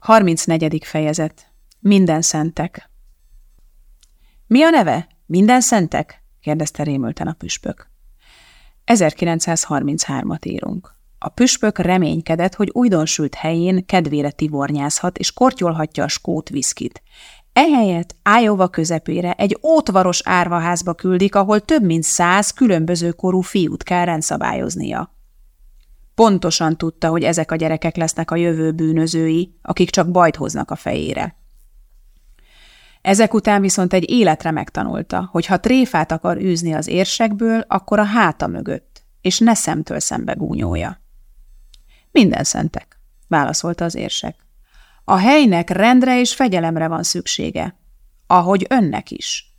34. fejezet. Minden szentek. Mi a neve? Minden szentek? kérdezte rémülten a püspök. 1933-at írunk. A püspök reménykedett, hogy újdonsült helyén kedvére tivornyázhat és kortyolhatja a skót viszkit. Ehelyett Iowa közepére egy ótvaros árvaházba küldik, ahol több mint száz különböző korú fiút kell rendszabályoznia. Pontosan tudta, hogy ezek a gyerekek lesznek a jövő bűnözői, akik csak bajt hoznak a fejére. Ezek után viszont egy életre megtanulta, hogy ha tréfát akar űzni az érsekből, akkor a háta mögött, és ne szemtől szembe gúnyolja. Minden szentek, válaszolta az érsek. A helynek rendre és fegyelemre van szüksége, ahogy önnek is.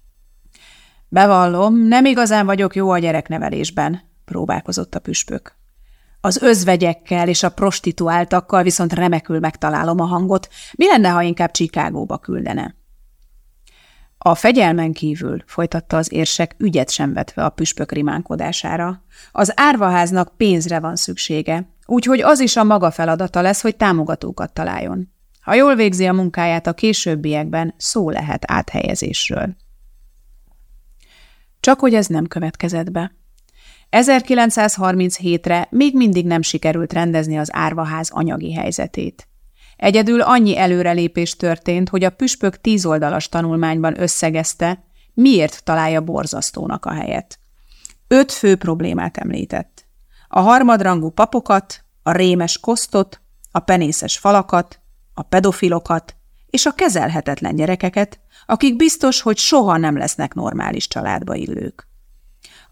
Bevallom, nem igazán vagyok jó a gyereknevelésben, próbálkozott a püspök. Az özvegyekkel és a prostituáltakkal viszont remekül megtalálom a hangot. Mi lenne, ha inkább Csikágóba küldene? A fegyelmen kívül, folytatta az érsek ügyet sem vetve a püspök rimánkodására, az árvaháznak pénzre van szüksége, úgyhogy az is a maga feladata lesz, hogy támogatókat találjon. Ha jól végzi a munkáját a későbbiekben, szó lehet áthelyezésről. Csak hogy ez nem következett be. 1937-re még mindig nem sikerült rendezni az árvaház anyagi helyzetét. Egyedül annyi előrelépés történt, hogy a püspök tízoldalas tanulmányban összegezte, miért találja borzasztónak a helyet. Öt fő problémát említett. A harmadrangú papokat, a rémes kosztot, a penészes falakat, a pedofilokat és a kezelhetetlen gyerekeket, akik biztos, hogy soha nem lesznek normális családba illők.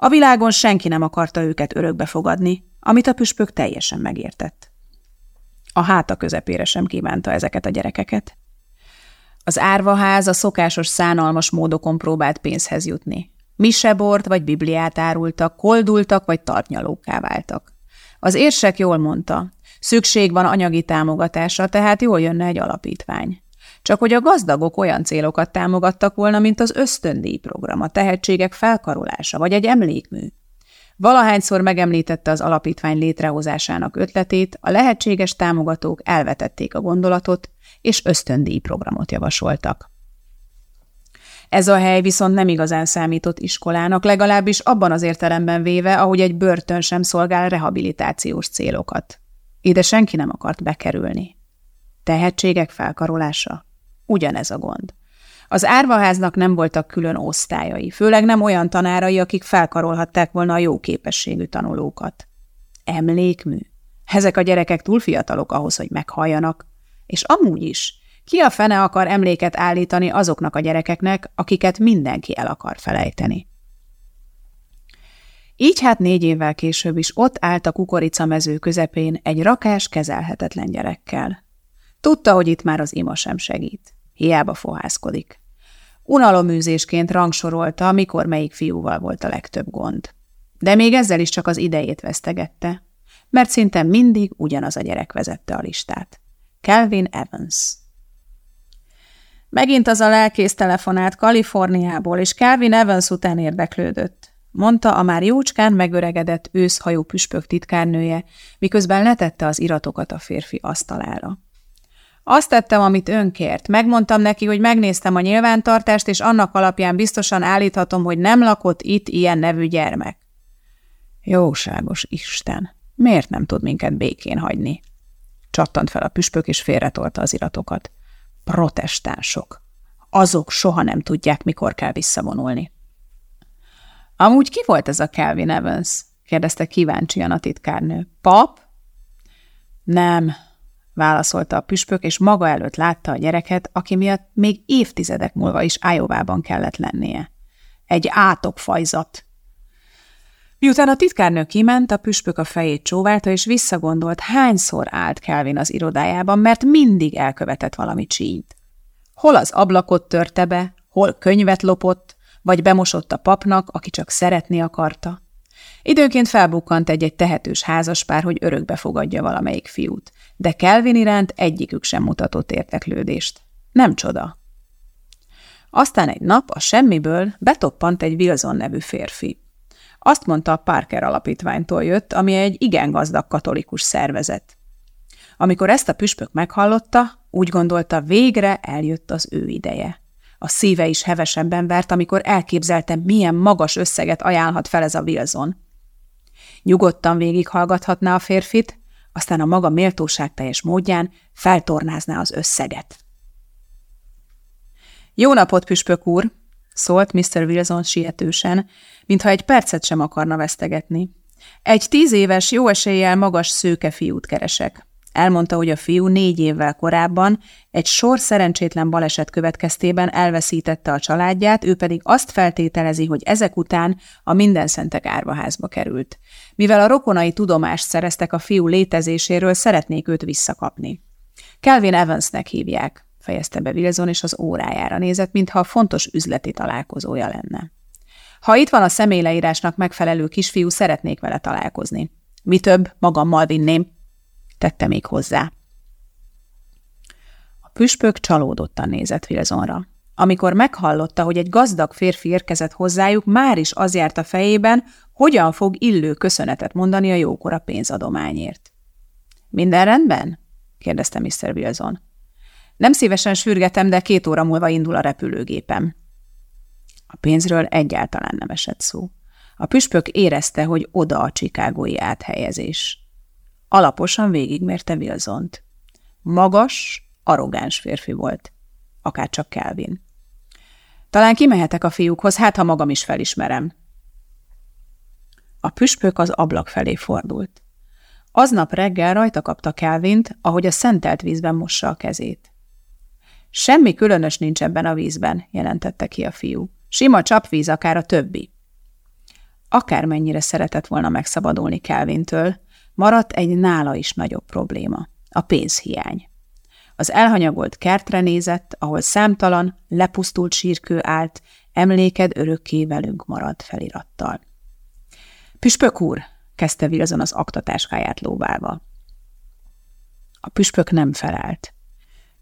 A világon senki nem akarta őket örökbe fogadni, amit a püspök teljesen megértett. A háta közepére sem kívánta ezeket a gyerekeket. Az árvaház a szokásos szánalmas módokon próbált pénzhez jutni. Misebort vagy bibliát árultak, koldultak vagy tartnyalókká váltak. Az érsek jól mondta, szükség van anyagi támogatásra, tehát jól jönne egy alapítvány. Csak hogy a gazdagok olyan célokat támogattak volna, mint az ösztöndíj program, a tehetségek felkarolása, vagy egy emlékmű. Valahányszor megemlítette az alapítvány létrehozásának ötletét, a lehetséges támogatók elvetették a gondolatot, és ösztöndíj programot javasoltak. Ez a hely viszont nem igazán számított iskolának, legalábbis abban az értelemben véve, ahogy egy börtön sem szolgál rehabilitációs célokat. Ide senki nem akart bekerülni. Tehetségek felkarolása? Ugyanez a gond. Az árvaháznak nem voltak külön osztályai, főleg nem olyan tanárai, akik felkarolhatták volna a jó képességű tanulókat. Emlékmű. Ezek a gyerekek túl fiatalok ahhoz, hogy meghalljanak. És amúgy is, ki a fene akar emléket állítani azoknak a gyerekeknek, akiket mindenki el akar felejteni? Így hát négy évvel később is ott állt a kukoricamező közepén egy rakás, kezelhetetlen gyerekkel. Tudta, hogy itt már az ima sem segít. Hiába fohászkodik. Unaloműzésként rangsorolta, mikor melyik fiúval volt a legtöbb gond. De még ezzel is csak az idejét vesztegette, mert szinte mindig ugyanaz a gyerek vezette a listát. Calvin Evans. Megint az a lelkész telefonált Kaliforniából, és Calvin Evans után érdeklődött, mondta a már jócskán megöregedett őszhajú püspök titkárnője, miközben letette az iratokat a férfi asztalára. Azt tettem, amit önkért. Megmondtam neki, hogy megnéztem a nyilvántartást, és annak alapján biztosan állíthatom, hogy nem lakott itt ilyen nevű gyermek. Jóságos Isten! Miért nem tud minket békén hagyni? Csattant fel a püspök, és félretolta az iratokat. Protestánsok. Azok soha nem tudják, mikor kell visszavonulni. Amúgy ki volt ez a Calvin Evans? kérdezte kíváncsian a titkárnő. Pap? Nem, válaszolta a püspök, és maga előtt látta a gyereket, aki miatt még évtizedek múlva is Ájovában kellett lennie. Egy átokfajzat. Miután a titkárnő kiment, a püspök a fejét csóválta, és visszagondolt, hányszor állt Kelvin az irodájában, mert mindig elkövetett valami csínyt. Hol az ablakot törte be, hol könyvet lopott, vagy bemosott a papnak, aki csak szeretni akarta. Időnként felbukkant egy-egy tehetős házaspár, hogy örökbe fogadja valamelyik fiút de Kelvin iránt egyikük sem mutatott érteklődést. Nem csoda. Aztán egy nap a semmiből betoppant egy Wilson nevű férfi. Azt mondta, a Parker alapítványtól jött, ami egy igen gazdag katolikus szervezet. Amikor ezt a püspök meghallotta, Úgy gondolta, végre eljött az ő ideje. A szíve is hevesebben vert, amikor elképzelte, milyen magas összeget ajánlhat fel ez a Wilson. Nyugodtan végighallgathatná a férfit, aztán a maga méltóságteljes módján feltornázná az összeget. Jó napot, püspök úr! szólt Mr. Wilson sietősen, mintha egy percet sem akarna vesztegetni. Egy tíz éves, jó eséllyel magas szőke fiút keresek. Elmondta, hogy a fiú négy évvel korábban egy sor szerencsétlen baleset következtében elveszítette a családját, ő pedig azt feltételezi, hogy ezek után a Mindenszentek árvaházba került. Mivel a rokonai tudomást szereztek a fiú létezéséről, szeretnék őt visszakapni. Kelvin Evansnek hívják, fejezte be Wilson, és az órájára nézett, mintha fontos üzleti találkozója lenne. Ha itt van a személyleírásnak megfelelő kisfiú, szeretnék vele találkozni. Mi több, magammal vinném, tette még hozzá. A püspök csalódottan nézett Wilsonra. Amikor meghallotta, hogy egy gazdag férfi érkezett hozzájuk, már is az járt a fejében, hogyan fog illő köszönetet mondani a jókora pénzadományért. – Minden rendben? – kérdezte Mr. Wilson. – Nem szívesen sürgetem, de két óra múlva indul a repülőgépem. A pénzről egyáltalán nem esett szó. A püspök érezte, hogy oda a csikágói áthelyezés. Alaposan végigmérte Wilsont. Magas, arrogáns férfi volt. Akárcsak Kelvin. Talán kimehetek a fiúkhoz, hát ha magam is felismerem. A püspök az ablak felé fordult. Aznap reggel rajta kapta Kelvint, ahogy a szentelt vízben mossa a kezét. Semmi különös nincs ebben a vízben, jelentette ki a fiú. Sima csapvíz, akár a többi. Akármennyire szeretett volna megszabadulni Kelvintől, maradt egy nála is nagyobb probléma, a pénzhiány. Az elhanyagolt kertre nézett, ahol számtalan, lepusztult sírkő állt, emléked örökké velünk maradt felirattal. Püspök úr, kezdte Wilson az aktatáskáját lóválva. A püspök nem felelt.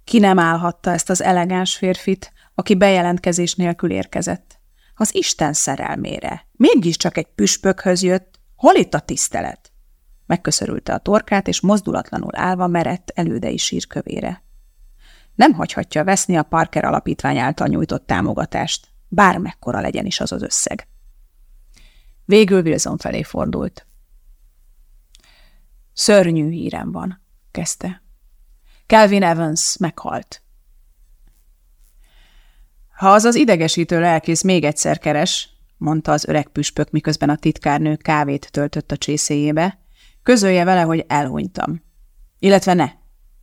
Ki nem állhatta ezt az elegáns férfit, aki bejelentkezés nélkül érkezett? Az Isten szerelmére. Mégiscsak egy püspökhöz jött. Hol itt a tisztelet? Megköszörülte a torkát, és mozdulatlanul állva merett elődei sírkövére. Nem hagyhatja veszni a Parker alapítvány által nyújtott támogatást, bármekkora legyen is az az összeg. Végül Wilson felé fordult. Szörnyű hírem van, kezdte. Calvin Evans meghalt. Ha az az idegesítő lelkész még egyszer keres, mondta az öreg püspök, miközben a titkárnő kávét töltött a csészéjébe, közölje vele, hogy elhunytam. Illetve ne.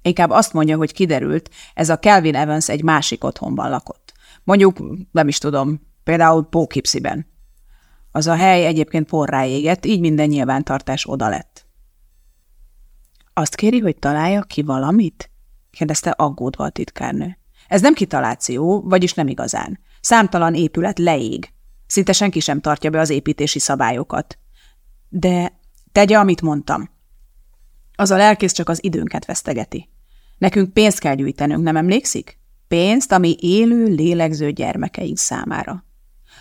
Inkább azt mondja, hogy kiderült, ez a Calvin Evans egy másik otthonban lakott. Mondjuk, nem is tudom, például Pókipsziben. Az a hely egyébként porrá égett, így minden nyilvántartás oda lett. Azt kéri, hogy találja ki valamit? kérdezte aggódva a titkárnő. Ez nem kitaláció, vagyis nem igazán. Számtalan épület leég. Szinte senki sem tartja be az építési szabályokat. De tegye, amit mondtam. Az a lelkész csak az időnket vesztegeti. Nekünk pénzt kell gyűjtenünk, nem emlékszik? Pénzt, ami élő, lélegző gyermekeink számára.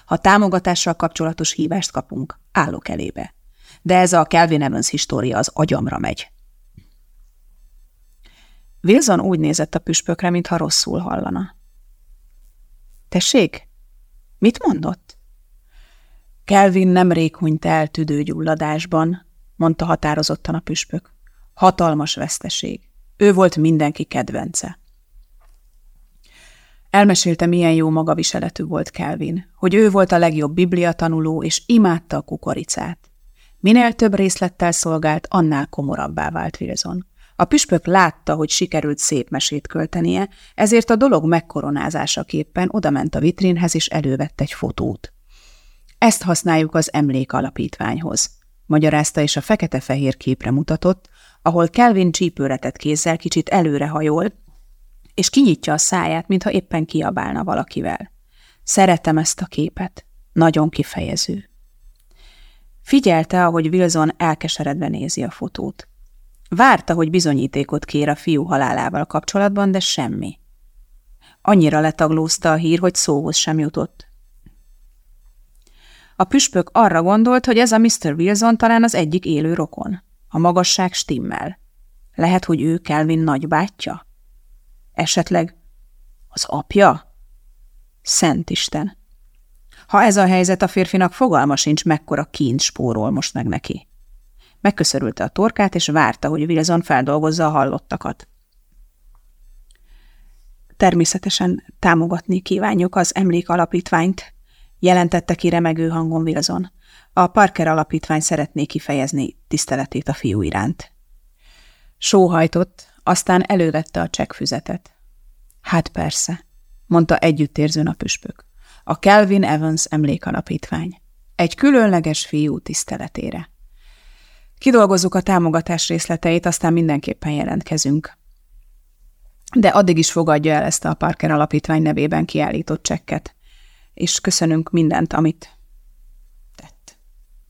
Ha támogatással kapcsolatos hívást kapunk, állok elébe. De ez a Kelvin Evans história az agyamra megy. Wilson úgy nézett a püspökre, mintha rosszul hallana. Tessék? Mit mondott? Kelvin nemrég hunyt el tüdőgyulladásban, mondta határozottan a püspök. Hatalmas veszteség. Ő volt mindenki kedvence. Elmesélte, milyen jó magaviseletű volt Kelvin, hogy ő volt a legjobb bibliatanuló, és imádta a kukoricát. Minél több részlettel szolgált, annál komorabbá vált Wilson. A püspök látta, hogy sikerült szép mesét költenie, ezért a dolog megkoronázásaképpen odament a vitrínhez és elővett egy fotót. Ezt használjuk az emlék alapítványhoz, magyarázta és a fekete-fehér képre mutatott, ahol Kelvin csípőretett kézzel kicsit előrehajol, és kinyitja a száját, mintha éppen kiabálna valakivel. Szeretem ezt a képet. Nagyon kifejező. Figyelte, ahogy Wilson elkeseredve nézi a fotót. Várta, hogy bizonyítékot kér a fiú halálával kapcsolatban, de semmi. Annyira letaglózta a hír, hogy szóhoz sem jutott. A püspök arra gondolt, hogy ez a Mr. Wilson talán az egyik élő rokon. A magasság stimmel. Lehet, hogy ő Kelvin nagybátyja? Esetleg az apja? Szent Isten! Ha ez a helyzet, a férfinak fogalma sincs, mekkora kint spórol most meg neki. Megköszörülte a torkát, és várta, hogy Wilson feldolgozza a hallottakat. Természetesen támogatni kívánjuk az emlék alapítványt, jelentette ki remegő hangon Wilson. A Parker alapítvány szeretné kifejezni tiszteletét a fiú iránt. Sóhajtott, aztán elővette a csekkfüzetet. Hát persze, mondta együttérzőn a püspök. A Kelvin Evans emlékalapítvány. Egy különleges fiú tiszteletére. Kidolgozzuk a támogatás részleteit, aztán mindenképpen jelentkezünk. De addig is fogadja el ezt a Parker alapítvány nevében kiállított csekket. És köszönünk mindent, amit tett,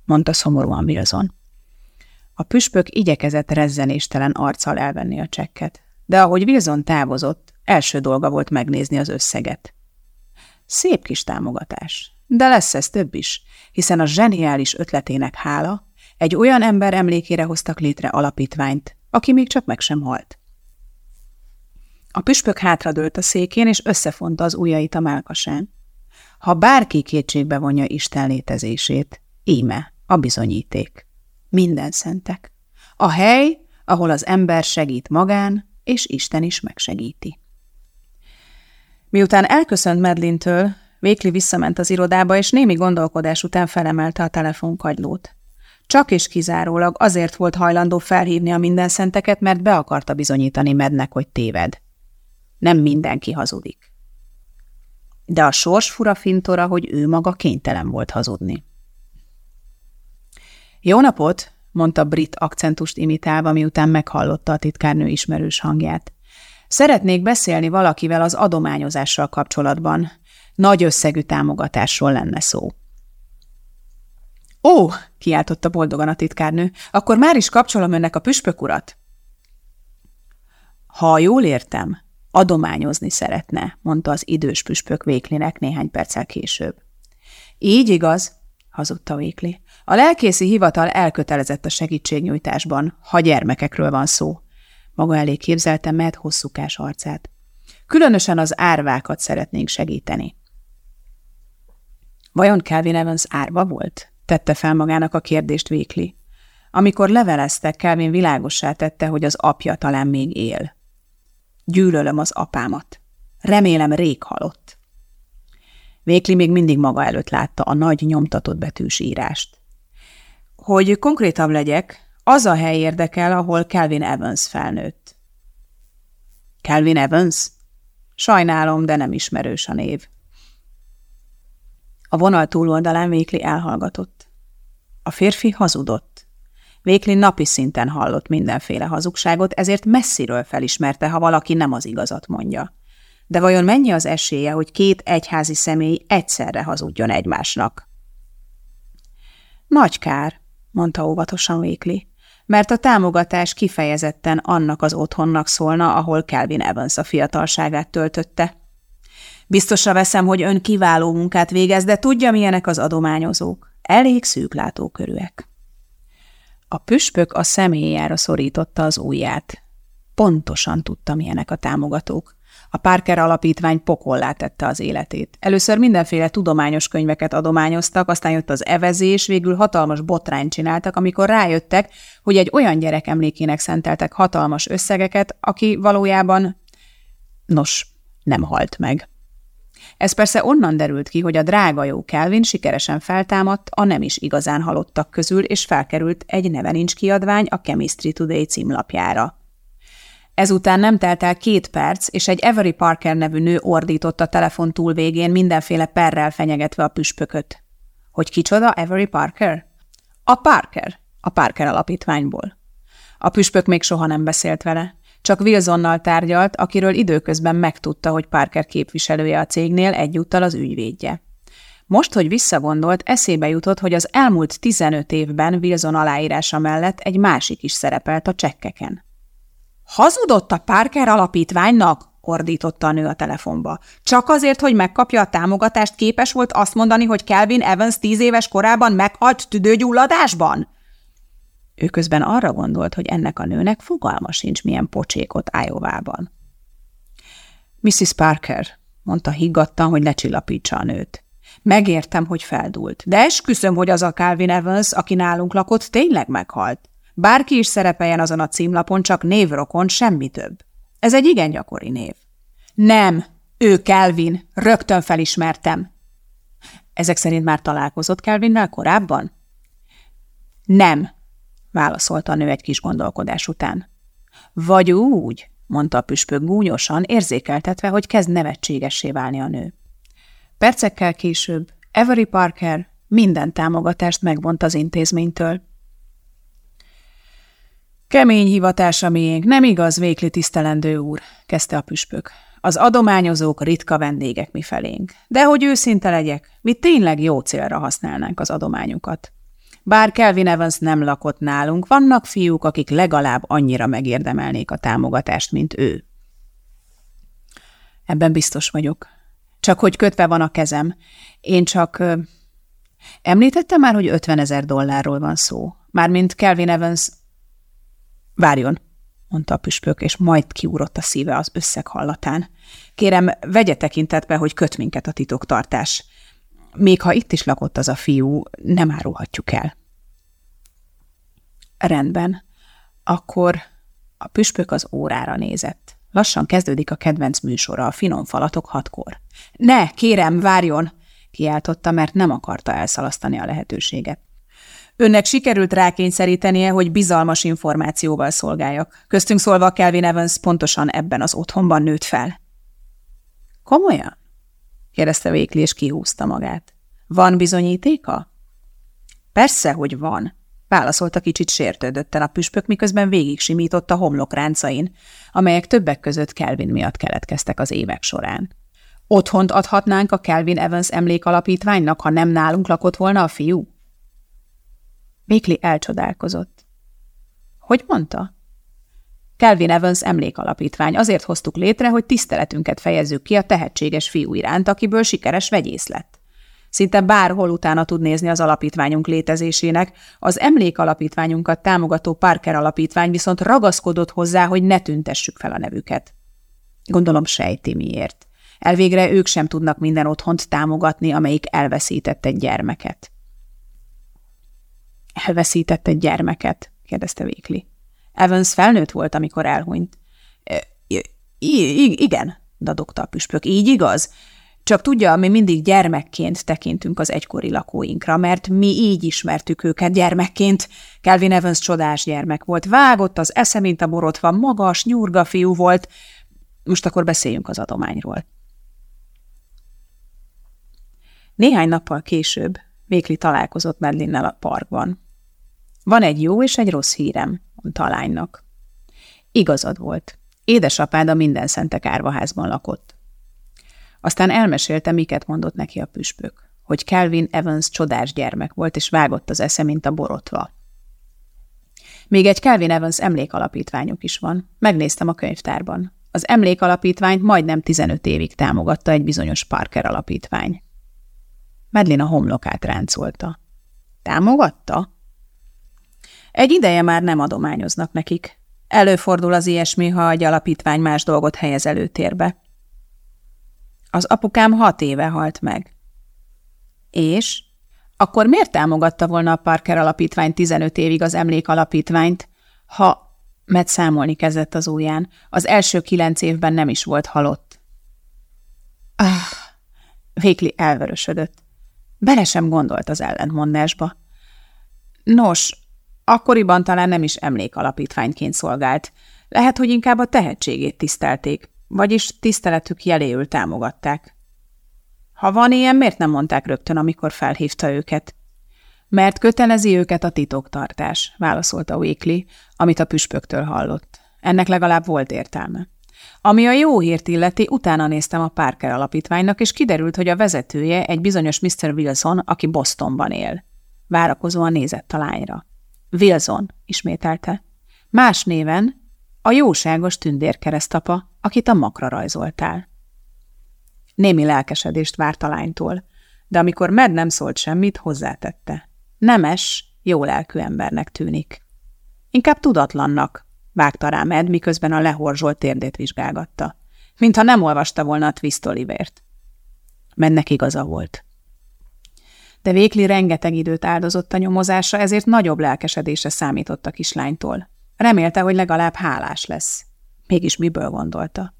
mondta szomorúan Wilson. A püspök igyekezett rezzenéstelen arccal elvenni a csekket, de ahogy Wilson távozott, első dolga volt megnézni az összeget. Szép kis támogatás, de lesz ez több is, hiszen a zseniális ötletének hála egy olyan ember emlékére hoztak létre alapítványt, aki még csak meg sem halt. A püspök hátradőlt a székén, és összefonta az ujjait a melkasán. Ha bárki kétségbe vonja Isten létezését, íme a bizonyíték. Minden szentek. A hely, ahol az ember segít magán, és Isten is megsegíti. Miután elköszönt Medlintől, Vékli visszament az irodába, és némi gondolkodás után felemelte a telefonkagylót. Csak és kizárólag azért volt hajlandó felhívni a mindenszenteket, mert be akarta bizonyítani Mednek, hogy téved. Nem mindenki hazudik. De a sors fura fintora, hogy ő maga kénytelen volt hazudni. Jó napot, mondta brit akcentust imitálva, miután meghallotta a titkárnő ismerős hangját. Szeretnék beszélni valakivel az adományozással kapcsolatban. Nagy összegű támogatásról lenne szó. Ó, kiáltotta boldogan a titkárnő, akkor már is kapcsolom önnek a püspök urat. Ha jól értem, adományozni szeretne, mondta az idős püspök Véklinek néhány perccel később. Így igaz, hazudta Vékli. A lelkészi hivatal elkötelezett a segítségnyújtásban, ha gyermekekről van szó. Maga elé képzelte Matt hosszúkás arcát. Különösen az árvákat szeretnénk segíteni. Vajon Calvin Evans árva volt? Tette fel magának a kérdést Vékli. Amikor leveleztek, Calvin világossá tette, hogy az apja talán még él. Gyűlölöm az apámat. Remélem rég halott. Vékli még mindig maga előtt látta a nagy nyomtatott betűs írást. Hogy konkrétabb legyek, az a hely érdekel, ahol Calvin Evans felnőtt. Calvin Evans? Sajnálom, de nem ismerős a név. A vonal túloldalán Vékli elhallgatott. A férfi hazudott. Vékli napi szinten hallott mindenféle hazugságot, ezért messziről felismerte, ha valaki nem az igazat mondja. De vajon mennyi az esélye, hogy két egyházi személy egyszerre hazudjon egymásnak? Nagy kár, mondta óvatosan Vékli mert a támogatás kifejezetten annak az otthonnak szólna, ahol Kelvin Evans a fiatalságát töltötte. Biztosra veszem, hogy ön kiváló munkát végez, de tudja, milyenek az adományozók. Elég szűklátókörűek. A püspök a személyára szorította az ujját. Pontosan tudta, milyenek a támogatók. A Parker alapítvány pokollá tette az életét. Először mindenféle tudományos könyveket adományoztak, aztán jött az evezés, végül hatalmas botrányt csináltak, amikor rájöttek, hogy egy olyan gyerek emlékének szenteltek hatalmas összegeket, aki valójában, nos, nem halt meg. Ez persze onnan derült ki, hogy a drága jó Kelvin sikeresen feltámadt a nem is igazán halottak közül, és felkerült egy neve nincs kiadvány a Chemistry Today címlapjára. Ezután nem telt el két perc, és egy Avery Parker nevű nő ordított a telefon túlvégén mindenféle perrel fenyegetve a püspököt. Hogy kicsoda Avery Parker? A Parker, a Parker alapítványból. A püspök még soha nem beszélt vele. Csak Wilsonnal tárgyalt, akiről időközben megtudta, hogy Parker képviselője a cégnél egyúttal az ügyvédje. Most, hogy visszagondolt, eszébe jutott, hogy az elmúlt 15 évben Wilson aláírása mellett egy másik is szerepelt a csekkeken. Hazudott a Parker alapítványnak? ordította a nő a telefonba. Csak azért, hogy megkapja a támogatást, képes volt azt mondani, hogy Kelvin Evans tíz éves korában meghalt tüdőgyulladásban? Ő közben arra gondolt, hogy ennek a nőnek fogalma sincs, milyen pocsékot Ájovában. Mrs. Parker, mondta higgadtan, hogy lecsillapítsa a nőt. Megértem, hogy feldult, de esküszöm, hogy az a Calvin Evans, aki nálunk lakott, tényleg meghalt. Bárki is szerepeljen azon a címlapon, csak névrokon, semmi több. Ez egy igen gyakori név. Nem, ő Calvin, rögtön felismertem. Ezek szerint már találkozott Calvinnel korábban? Nem, válaszolta a nő egy kis gondolkodás után. Vagy úgy, mondta a püspök gúnyosan, érzékeltetve, hogy kezd nevetségessé válni a nő. Percekkel később Avery Parker minden támogatást megvont az intézménytől. Kemény hivatás a miénk, nem igaz, Vékli tisztelendő úr, kezdte a püspök. Az adományozók ritka vendégek mi felénk. De hogy őszinte legyek, mi tényleg jó célra használnánk az adományukat. Bár Kelvin Evans nem lakott nálunk, vannak fiúk, akik legalább annyira megérdemelnék a támogatást, mint ő. Ebben biztos vagyok. Csak hogy kötve van a kezem. Én csak... Említettem már, hogy 50 ezer dollárról van szó. Mármint Kelvin Evans... Várjon, mondta a püspök, és majd kiúrott a szíve az összeg hallatán. Kérem, vegye tekintetbe, hogy köt minket a titoktartás. Még ha itt is lakott az a fiú, nem árulhatjuk el. Rendben. Akkor a püspök az órára nézett. Lassan kezdődik a kedvenc műsora, a finom falatok hatkor. Ne, kérem, várjon! kiáltotta, mert nem akarta elszalasztani a lehetőséget. Önnek sikerült rákényszerítenie, hogy bizalmas információval szolgáljak. Köztünk szólva Kelvin Evans pontosan ebben az otthonban nőtt fel. Komolyan? Kérdezte Vékli, és kihúzta magát. Van bizonyítéka? Persze, hogy van, válaszolta kicsit sértődötten a püspök, miközben végig simított a homlok ráncain, amelyek többek között Kelvin miatt keletkeztek az évek során. Otthont adhatnánk a Kelvin Evans emlékalapítványnak, ha nem nálunk lakott volna a fiú? Vékli elcsodálkozott. Hogy mondta? Kelvin Evans emlékalapítvány. Azért hoztuk létre, hogy tiszteletünket fejezzük ki a tehetséges fiú iránt, akiből sikeres vegyész lett. Szinte bárhol utána tud nézni az alapítványunk létezésének, az emlékalapítványunkat támogató Parker alapítvány viszont ragaszkodott hozzá, hogy ne tüntessük fel a nevüket. Gondolom sejti miért. Elvégre ők sem tudnak minden otthont támogatni, amelyik elveszített egy gyermeket. Elveszített egy gyermeket? kérdezte Vékli. Evans felnőtt volt, amikor elhunyt. I igen, dadogta a püspök. Így igaz? Csak tudja, mi mindig gyermekként tekintünk az egykori lakóinkra, mert mi így ismertük őket gyermekként. Kelvin Evans csodás gyermek volt, vágott az esze, mint a borotva, magas, nyurga fiú volt. Most akkor beszéljünk az adományról. Néhány nappal később Vékli találkozott Medlinnel a parkban. Van egy jó és egy rossz hírem, mondta a lánynak. Igazad volt. Édesapád a minden szentek árvaházban lakott. Aztán elmesélte, miket mondott neki a püspök, hogy Calvin Evans csodás gyermek volt, és vágott az esze, mint a borotva. Még egy Calvin Evans emlékalapítványuk is van. Megnéztem a könyvtárban. Az emlékalapítványt majdnem 15 évig támogatta egy bizonyos Parker alapítvány. Medlin a homlokát ráncolta. Támogatta? Egy ideje már nem adományoznak nekik. Előfordul az ilyesmi, ha egy alapítvány más dolgot helyez előtérbe. Az apukám hat éve halt meg. És? Akkor miért támogatta volna a Parker alapítvány 15 évig az emlék alapítványt, ha, mert számolni kezdett az ujján, az első kilenc évben nem is volt halott? Ah, Végli elvörösödött. Bele sem gondolt az ellentmondásba. Nos, akkoriban talán nem is emlékalapítványként szolgált. Lehet, hogy inkább a tehetségét tisztelték vagyis tiszteletük jeléül támogatták. Ha van ilyen, miért nem mondták rögtön, amikor felhívta őket? Mert kötelezi őket a titoktartás, válaszolta Weekly, amit a püspöktől hallott. Ennek legalább volt értelme. Ami a jó hírt illeti, utána néztem a Parker alapítványnak, és kiderült, hogy a vezetője egy bizonyos Mr. Wilson, aki Bostonban él. Várakozóan nézett a lányra. Wilson, ismételte. Más néven a jóságos tündérkeresztapa, akit a makra rajzoltál. Némi lelkesedést várt a lánytól, de amikor Med nem szólt semmit, hozzátette. Nemes, jó lelkű embernek tűnik. Inkább tudatlannak, vágta rá Med, miközben a lehorzsolt térdét vizsgálgatta. mintha nem olvasta volna a Twist Olivért. Mennek igaza volt. De Vékli rengeteg időt áldozott a nyomozásra, ezért nagyobb lelkesedése számított a kislánytól. Remélte, hogy legalább hálás lesz. Mégis miből gondolta?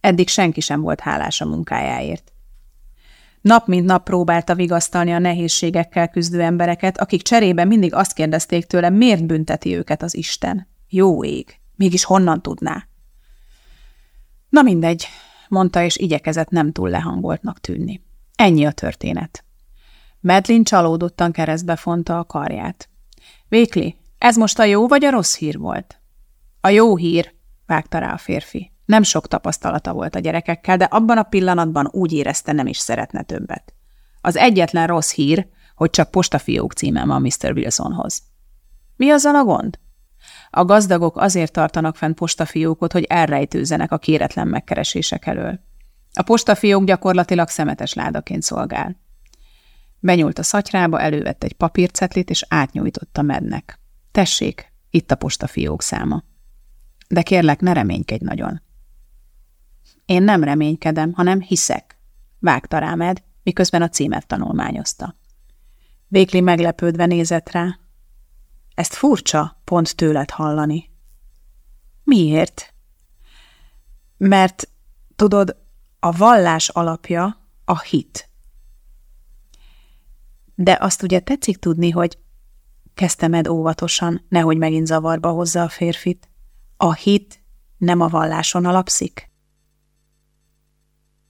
Eddig senki sem volt hálás a munkájáért. Nap mint nap próbálta vigasztalni a nehézségekkel küzdő embereket, akik cserébe mindig azt kérdezték tőle, miért bünteti őket az Isten. Jó ég, mégis honnan tudná? Na mindegy, mondta, és igyekezett nem túl lehangoltnak tűnni. Ennyi a történet. Medlin csalódottan keresztbe fonta a karját. Vékli, ez most a jó vagy a rossz hír volt? A jó hír, vágta rá a férfi. Nem sok tapasztalata volt a gyerekekkel, de abban a pillanatban úgy érezte, nem is szeretne többet. Az egyetlen rossz hír, hogy csak postafiók címem van Mr. Wilsonhoz. Mi azzal a gond? A gazdagok azért tartanak fenn postafiókot, hogy elrejtőzenek a kéretlen megkeresések elől. A postafiók gyakorlatilag szemetes ládaként szolgál. Benyúlt a szatyrába, elővett egy papírcetlit, és átnyújtotta Mednek. Tessék, itt a postafiók száma. De kérlek, ne reménykedj nagyon. Én nem reménykedem, hanem hiszek, vágta rá Med, miközben a címet tanulmányozta. Vékli meglepődve nézett rá. Ezt furcsa pont tőled hallani. Miért? Mert, tudod, a vallás alapja a hit. De azt ugye tetszik tudni, hogy kezdte Med óvatosan, nehogy megint zavarba hozza a férfit. A hit nem a valláson alapszik?